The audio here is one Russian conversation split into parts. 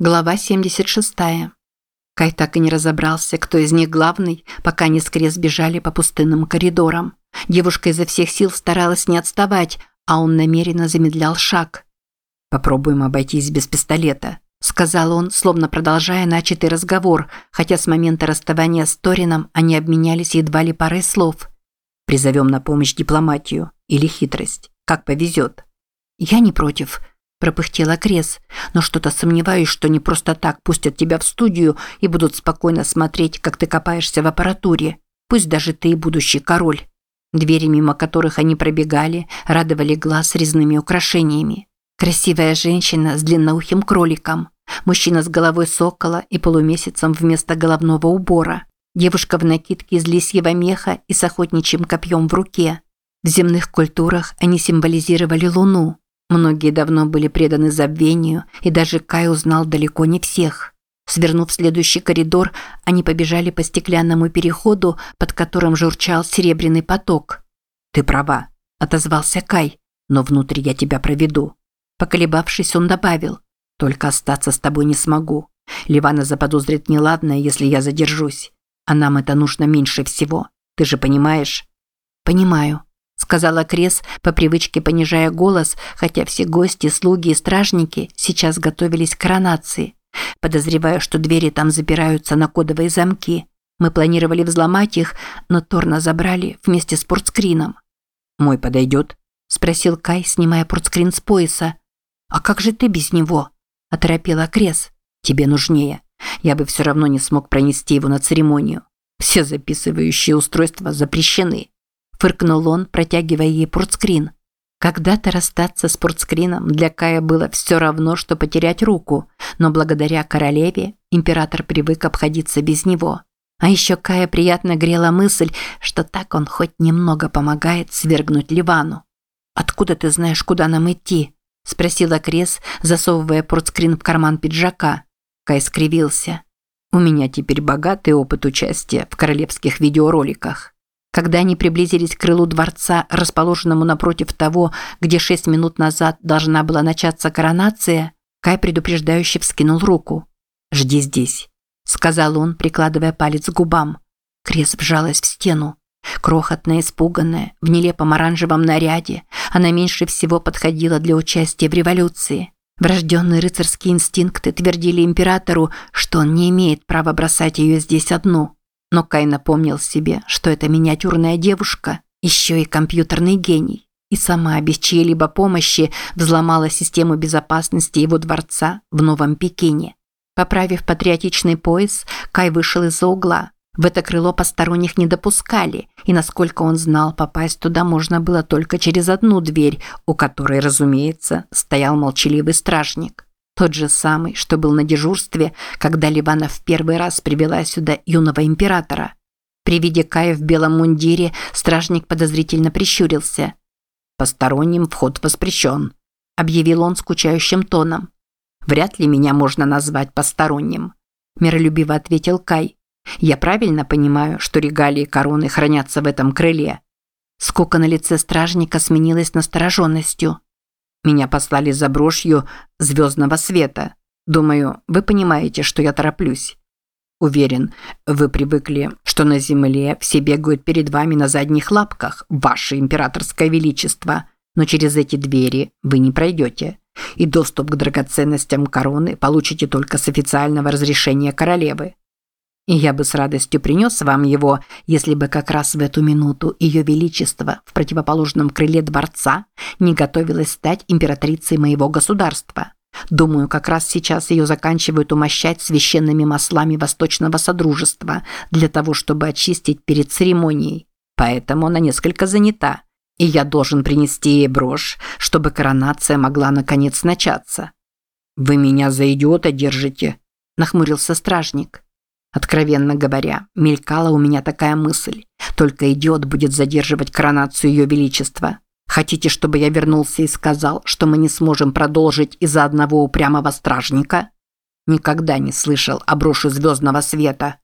Глава 76. Кай так и не разобрался, кто из них главный, пока они с Крес бежали по пустынным коридорам. Девушка изо всех сил старалась не отставать, а он намеренно замедлял шаг. «Попробуем обойтись без пистолета», – сказал он, словно продолжая начатый разговор, хотя с момента расставания с Торином они обменялись едва ли парой слов. «Призовем на помощь дипломатию или хитрость, как повезет». «Я не против», – пропыхтела Крес, но что-то сомневаюсь, что не просто так пустят тебя в студию и будут спокойно смотреть, как ты копаешься в аппаратуре. Пусть даже ты и будущий король. Двери, мимо которых они пробегали, радовали глаз резными украшениями. Красивая женщина с длинноухим кроликом, мужчина с головой сокола и полумесяцем вместо головного убора, девушка в накидке из лисьего меха и с охотничьим копьем в руке. В земных культурах они символизировали луну, Многие давно были преданы забвению, и даже Кай узнал далеко не всех. Свернув следующий коридор, они побежали по стеклянному переходу, под которым журчал серебряный поток. «Ты права», – отозвался Кай, – «но внутрь я тебя проведу». Поколебавшись, он добавил, «Только остаться с тобой не смогу. Ливана заподозрит неладное, если я задержусь. А нам это нужно меньше всего. Ты же понимаешь?» «Понимаю», сказала Крес, по привычке понижая голос, хотя все гости, слуги и стражники сейчас готовились к коронации. Подозреваю, что двери там запираются на кодовые замки. Мы планировали взломать их, но Торна забрали вместе с портскрином. «Мой подойдет?» – спросил Кай, снимая портскрин с пояса. «А как же ты без него?» – оторопела Крес. «Тебе нужнее. Я бы все равно не смог пронести его на церемонию. Все записывающие устройства запрещены» фыркнул он, протягивая ей портскрин. Когда-то расстаться с портскрином для Кая было все равно, что потерять руку, но благодаря королеве император привык обходиться без него. А еще Кая приятно грела мысль, что так он хоть немного помогает свергнуть Ливану. «Откуда ты знаешь, куда нам идти?» – спросила Крес, засовывая портскрин в карман пиджака. Кай скривился. «У меня теперь богатый опыт участия в королевских видеороликах. Когда они приблизились к крылу дворца, расположенному напротив того, где шесть минут назад должна была начаться коронация, Кай предупреждающе вскинул руку. «Жди здесь», – сказал он, прикладывая палец к губам. Крес вжалась в стену. Крохотная, испуганная, в нелепом оранжевом наряде, она меньше всего подходила для участия в революции. Врожденные рыцарские инстинкты твердили императору, что он не имеет права бросать ее здесь одну. Но Кай напомнил себе, что эта миниатюрная девушка еще и компьютерный гений, и сама без чьей-либо помощи взломала систему безопасности его дворца в Новом Пекине. Поправив патриотичный пояс, Кай вышел из-за угла. В это крыло посторонних не допускали, и, насколько он знал, попасть туда можно было только через одну дверь, у которой, разумеется, стоял молчаливый стражник. Тот же самый, что был на дежурстве, когда Ливана в первый раз привела сюда юного императора. При виде Кая в белом мундире стражник подозрительно прищурился. «Посторонним вход воспрещен», – объявил он скучающим тоном. «Вряд ли меня можно назвать посторонним», – миролюбиво ответил Кай. «Я правильно понимаю, что регалии короны хранятся в этом крыле?» Скука на лице стражника сменилась настороженностью. Меня послали за брошью звездного света. Думаю, вы понимаете, что я тороплюсь. Уверен, вы привыкли, что на земле все бегают перед вами на задних лапках, ваше императорское величество, но через эти двери вы не пройдете. И доступ к драгоценностям короны получите только с официального разрешения королевы. И я бы с радостью принес вам его, если бы как раз в эту минуту ее величество в противоположном крыле дворца не готовилось стать императрицей моего государства. Думаю, как раз сейчас ее заканчивают умощать священными маслами Восточного Содружества для того, чтобы очистить перед церемонией. Поэтому она несколько занята, и я должен принести ей брошь, чтобы коронация могла наконец начаться. «Вы меня за идиота держите?» – нахмурился стражник. Откровенно говоря, мелькала у меня такая мысль. Только идиот будет задерживать коронацию Ее Величества. Хотите, чтобы я вернулся и сказал, что мы не сможем продолжить из-за одного упрямого стражника? Никогда не слышал о броши звездного света.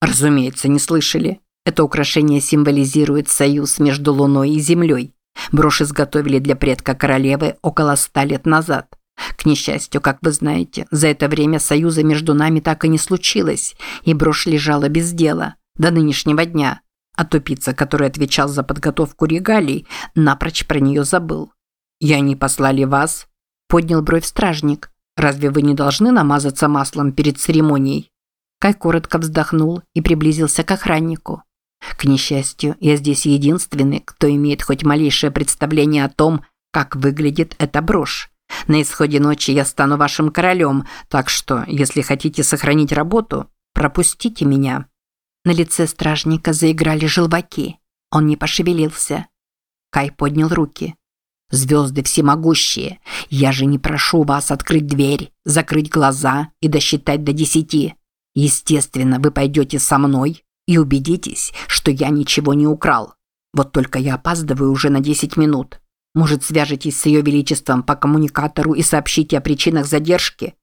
Разумеется, не слышали. Это украшение символизирует союз между Луной и Землей. Брошь изготовили для предка королевы около ста лет назад. К несчастью, как вы знаете, за это время союза между нами так и не случилось, и брошь лежала без дела до нынешнего дня. А тупица, который отвечал за подготовку регалий, напрочь про нее забыл. «Я не послали вас?» – поднял бровь стражник. «Разве вы не должны намазаться маслом перед церемонией?» Кай коротко вздохнул и приблизился к охраннику. К несчастью, я здесь единственный, кто имеет хоть малейшее представление о том, как выглядит эта брошь. На исходе ночи я стану вашим королем, так что, если хотите сохранить работу, пропустите меня». На лице стражника заиграли желваки. Он не пошевелился. Кай поднял руки. «Звезды всемогущие, я же не прошу вас открыть дверь, закрыть глаза и досчитать до десяти. Естественно, вы пойдете со мной и убедитесь, что я ничего не украл. Вот только я опаздываю уже на 10 минут. Может, свяжетесь с ее величеством по коммуникатору и сообщите о причинах задержки?»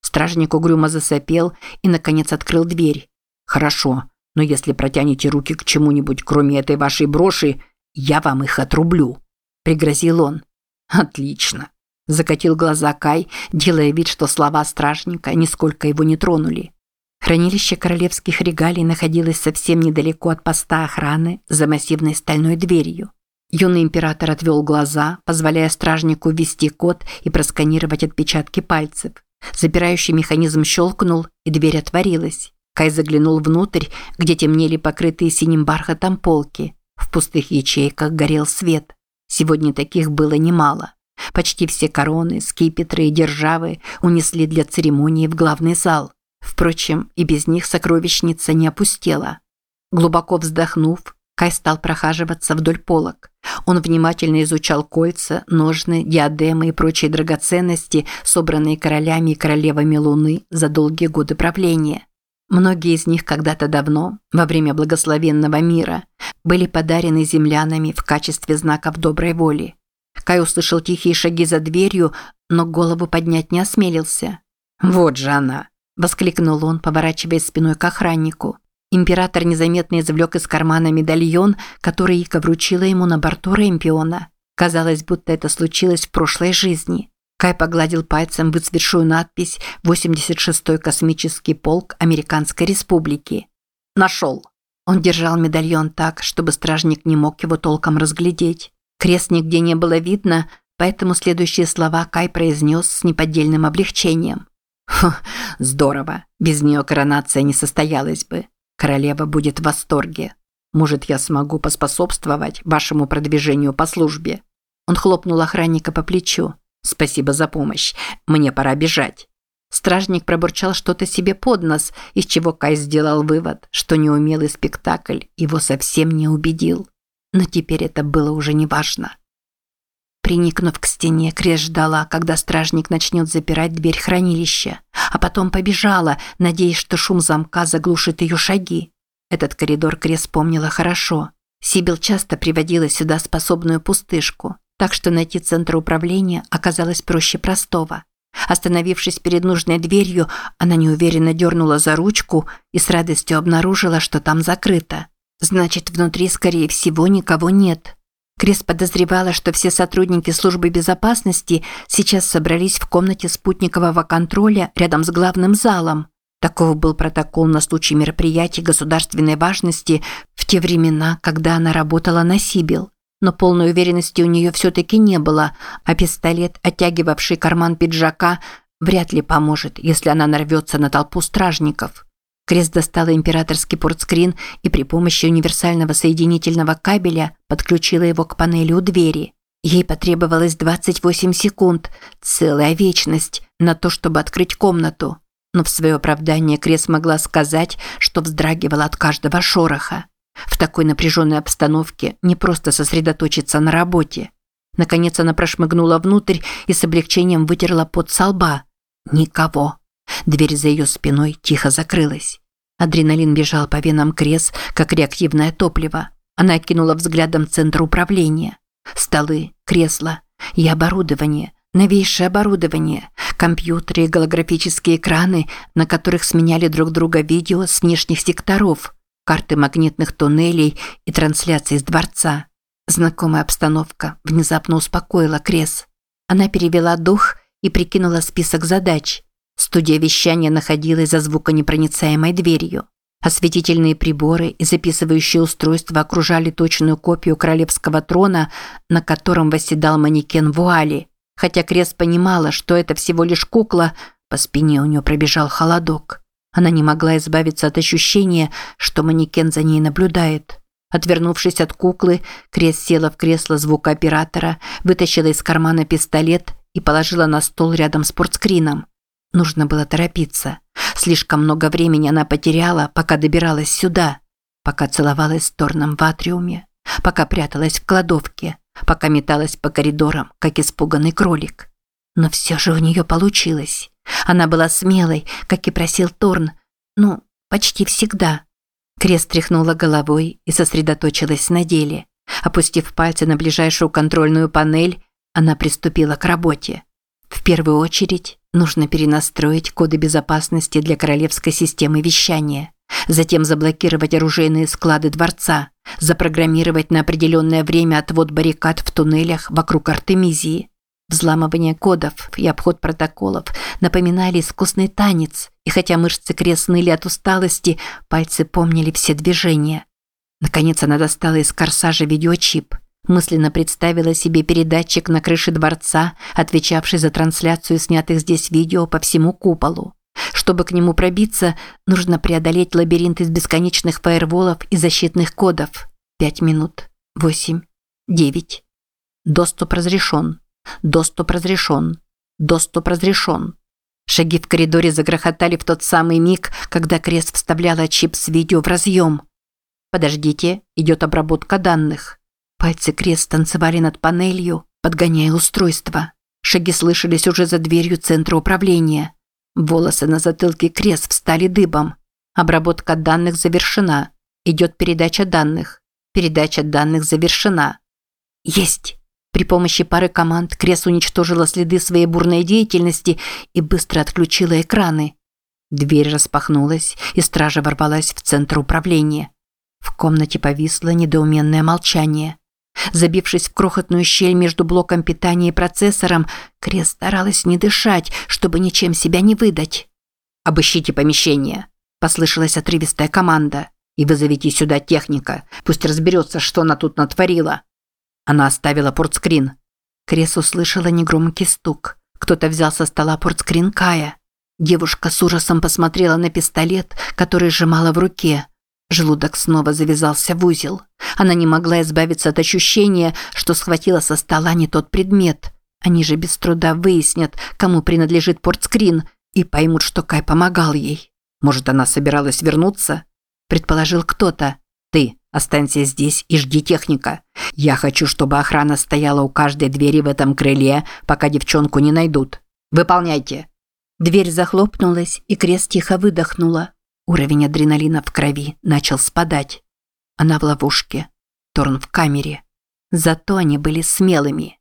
Стражник угрюмо засопел и, наконец, открыл дверь. «Хорошо, но если протянете руки к чему-нибудь, кроме этой вашей броши, я вам их отрублю», – пригрозил он. «Отлично», – закатил глаза Кай, делая вид, что слова стражника нисколько его не тронули. Хранилище королевских регалий находилось совсем недалеко от поста охраны за массивной стальной дверью. Юный император отвел глаза, позволяя стражнику ввести код и просканировать отпечатки пальцев. Запирающий механизм щелкнул, и дверь отворилась. Кай заглянул внутрь, где темнели покрытые синим бархатом полки. В пустых ячейках горел свет. Сегодня таких было немало. Почти все короны, скипетры и державы унесли для церемонии в главный зал. Впрочем, и без них сокровищница не опустела. Глубоко вздохнув, Кай стал прохаживаться вдоль полок. Он внимательно изучал кольца, ножны, диадемы и прочие драгоценности, собранные королями и королевами Луны за долгие годы правления. Многие из них когда-то давно, во время благословенного мира, были подарены землянами в качестве знаков доброй воли. Кай услышал тихие шаги за дверью, но голову поднять не осмелился. «Вот же она!» воскликнул он, поворачиваясь спиной к охраннику. Император незаметно извлек из кармана медальон, который Ика вручила ему на борту Рэмпиона. Казалось, будто это случилось в прошлой жизни. Кай погладил пальцем выцветшую надпись «86-й космический полк Американской Республики». «Нашел!» Он держал медальон так, чтобы стражник не мог его толком разглядеть. Крест нигде не было видно, поэтому следующие слова Кай произнес с неподдельным облегчением. Фу, здорово. Без нее коронация не состоялась бы. Королева будет в восторге. Может, я смогу поспособствовать вашему продвижению по службе. Он хлопнул охранника по плечу. Спасибо за помощь. Мне пора бежать. Стражник пробурчал что-то себе под нос, из чего Кай сделал вывод, что неумелый спектакль его совсем не убедил. Но теперь это было уже неважно. Приникнув к стене, Крес ждала, когда стражник начнет запирать дверь хранилища, а потом побежала, надеясь, что шум замка заглушит ее шаги. Этот коридор Крес помнила хорошо. Сибил часто приводила сюда способную пустышку, так что найти центр управления оказалось проще простого. Остановившись перед нужной дверью, она неуверенно дернула за ручку и с радостью обнаружила, что там закрыто. Значит, внутри, скорее всего, никого нет. Крис подозревала, что все сотрудники службы безопасности сейчас собрались в комнате спутникового контроля рядом с главным залом. Таков был протокол на случай мероприятий государственной важности в те времена, когда она работала на Сибил. Но полной уверенности у нее все-таки не было, а пистолет, оттягивавший карман пиджака, вряд ли поможет, если она нарвется на толпу стражников. Крест достала императорский портскрин и при помощи универсального соединительного кабеля подключила его к панели у двери. Ей потребовалось 28 секунд, целая вечность, на то, чтобы открыть комнату. Но в свое оправдание Крест могла сказать, что вздрагивала от каждого шороха. В такой напряженной обстановке не просто сосредоточиться на работе. Наконец она прошмыгнула внутрь и с облегчением вытерла пот со лба. Никого. Дверь за ее спиной тихо закрылась. Адреналин бежал по венам Крес, как реактивное топливо. Она кинула взглядом центр управления. Столы, кресла и оборудование. Новейшее оборудование. Компьютеры и голографические экраны, на которых сменяли друг друга видео с внешних секторов, карты магнитных туннелей и трансляции из дворца. Знакомая обстановка внезапно успокоила Крес. Она перевела дух и прикинула список задач. Студия вещания находилась за звуконепроницаемой дверью. Осветительные приборы и записывающие устройства окружали точную копию королевского трона, на котором восседал манекен вуали. Хотя Крест понимала, что это всего лишь кукла, по спине у нее пробежал холодок. Она не могла избавиться от ощущения, что манекен за ней наблюдает. Отвернувшись от куклы, Крест села в кресло звукооператора, вытащила из кармана пистолет и положила на стол рядом с портскрином. Нужно было торопиться. Слишком много времени она потеряла, пока добиралась сюда, пока целовалась с Торном в атриуме, пока пряталась в кладовке, пока металась по коридорам, как испуганный кролик. Но все же у нее получилось. Она была смелой, как и просил Торн. Ну, почти всегда. Крест тряхнула головой и сосредоточилась на деле. Опустив пальцы на ближайшую контрольную панель, она приступила к работе. В первую очередь нужно перенастроить коды безопасности для королевской системы вещания, затем заблокировать оружейные склады дворца, запрограммировать на определенное время отвод баррикад в туннелях вокруг Артемизии. Взламывание кодов и обход протоколов напоминали искусный танец, и хотя мышцы крест от усталости, пальцы помнили все движения. Наконец она достала из корсажа видеочип – Мысленно представила себе передатчик на крыше дворца, отвечавший за трансляцию снятых здесь видео по всему куполу. Чтобы к нему пробиться, нужно преодолеть лабиринт из бесконечных фаерволов и защитных кодов. Пять минут. Восемь. Девять. Доступ разрешен. Доступ разрешен. Доступ разрешен. Шаги в коридоре загрохотали в тот самый миг, когда Крест вставляла чип с видео в разъем. «Подождите, идет обработка данных». Пальцы крест танцевали над панелью, подгоняя устройство. Шаги слышались уже за дверью центра управления. Волосы на затылке крест встали дыбом. Обработка данных завершена. Идет передача данных. Передача данных завершена. Есть! При помощи пары команд Крес уничтожила следы своей бурной деятельности и быстро отключила экраны. Дверь распахнулась, и стража ворвалась в центр управления. В комнате повисло недоуменное молчание. Забившись в крохотную щель между блоком питания и процессором, Крес старалась не дышать, чтобы ничем себя не выдать. «Обыщите помещение», – послышалась отрывистая команда. «И вызовите сюда техника. Пусть разберется, что она тут натворила». Она оставила портскрин. Крес услышала негромкий стук. Кто-то взял со стола портскрин Кая. Девушка с ужасом посмотрела на пистолет, который сжимала в руке. Желудок снова завязался в узел. Она не могла избавиться от ощущения, что схватила со стола не тот предмет. Они же без труда выяснят, кому принадлежит портскрин, и поймут, что Кай помогал ей. Может, она собиралась вернуться? Предположил кто-то. Ты останься здесь и жди техника. Я хочу, чтобы охрана стояла у каждой двери в этом крыле, пока девчонку не найдут. Выполняйте. Дверь захлопнулась, и Крест тихо выдохнула. Уровень адреналина в крови начал спадать. Она в ловушке. Торн в камере. Зато они были смелыми.